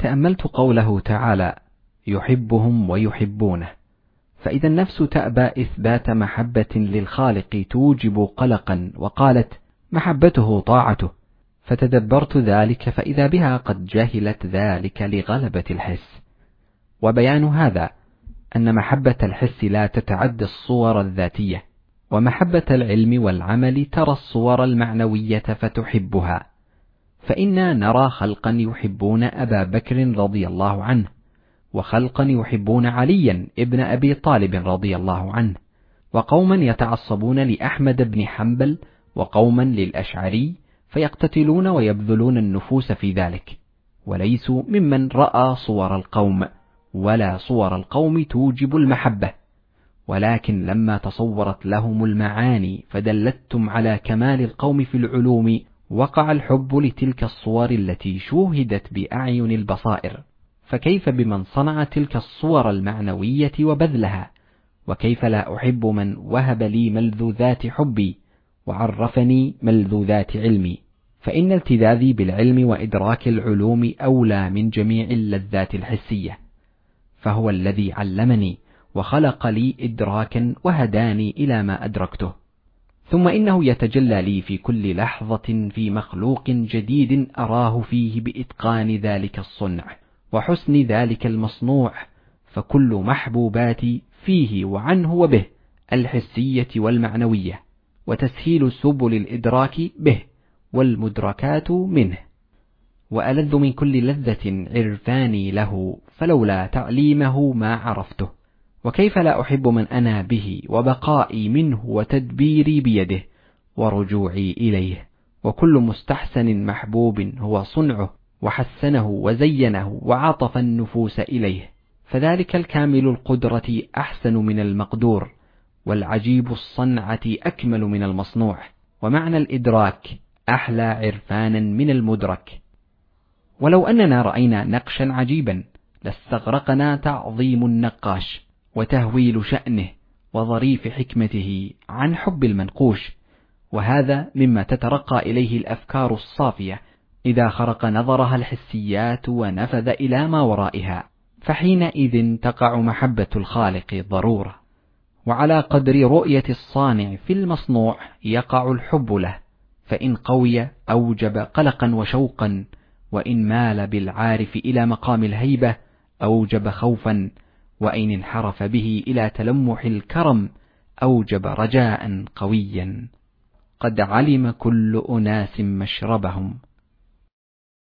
تأملت قوله تعالى يحبهم ويحبونه. فإذا النفس تأبى إثبات محبة للخالق توجب قلقا وقالت محبته طاعته. فتدبرت ذلك فإذا بها قد جهلت ذلك لغلبة الحس. وبيان هذا أن محبة الحس لا تتعدى الصور الذاتية ومحبة العلم والعمل ترى الصور المعنوية فتحبها. فإنا نرى خلقا يحبون أبا بكر رضي الله عنه وخلقا يحبون عليا ابن أبي طالب رضي الله عنه وقوما يتعصبون لأحمد بن حنبل وقوما للأشعري فيقتتلون ويبذلون النفوس في ذلك وليسوا ممن رأى صور القوم ولا صور القوم توجب المحبة ولكن لما تصورت لهم المعاني فدلتم على كمال القوم في العلوم وقع الحب لتلك الصور التي شوهدت بأعين البصائر فكيف بمن صنع تلك الصور المعنوية وبذلها؟ وكيف لا أحب من وهب لي ملذوذات حبي وعرفني ملذوذات علمي؟ فإن التذاذي بالعلم وإدراك العلوم أولى من جميع اللذات الحسية فهو الذي علمني وخلق لي إدراكا وهداني إلى ما أدركته. ثم إنه يتجلى لي في كل لحظة في مخلوق جديد أراه فيه بإتقان ذلك الصنع وحسن ذلك المصنوع فكل محبوباتي فيه وعنه وبه الحسية والمعنوية وتسهيل سبل الإدراك به والمدركات منه وألذ من كل لذة عرفاني له فلولا تعليمه ما عرفته. وكيف لا أحب من أنا به وبقائي منه وتدبيري بيده ورجوعي إليه؟ وكل مستحسن محبوب هو صنعه وحسنه وزينه وعطف النفوس إليه. فذلك الكامل القدرة أحسن من المقدور والعجيب الصنعة أكمل من المصنوع. ومعنى الإدراك أحلى عرفانا من المدرك. ولو أننا رأينا نقشا عجيبا لاستغرقنا تعظيم النقاش. وتهويل شأنه وظريف حكمته عن حب المنقوش وهذا مما تترقى إليه الأفكار الصافية إذا خرق نظرها الحسيات ونفذ إلى ما ورائها فحينئذ تقع محبة الخالق ضرورة وعلى قدر رؤية الصانع في المصنوع يقع الحب له فإن قوي أوجب قلقا وشوقا وإن مال بالعارف إلى مقام الهيبة أوجب خوفا وإن انحرف به إلى تلمح الكرم أوجب رجاء قويا. قد علم كل أناس مشربهم.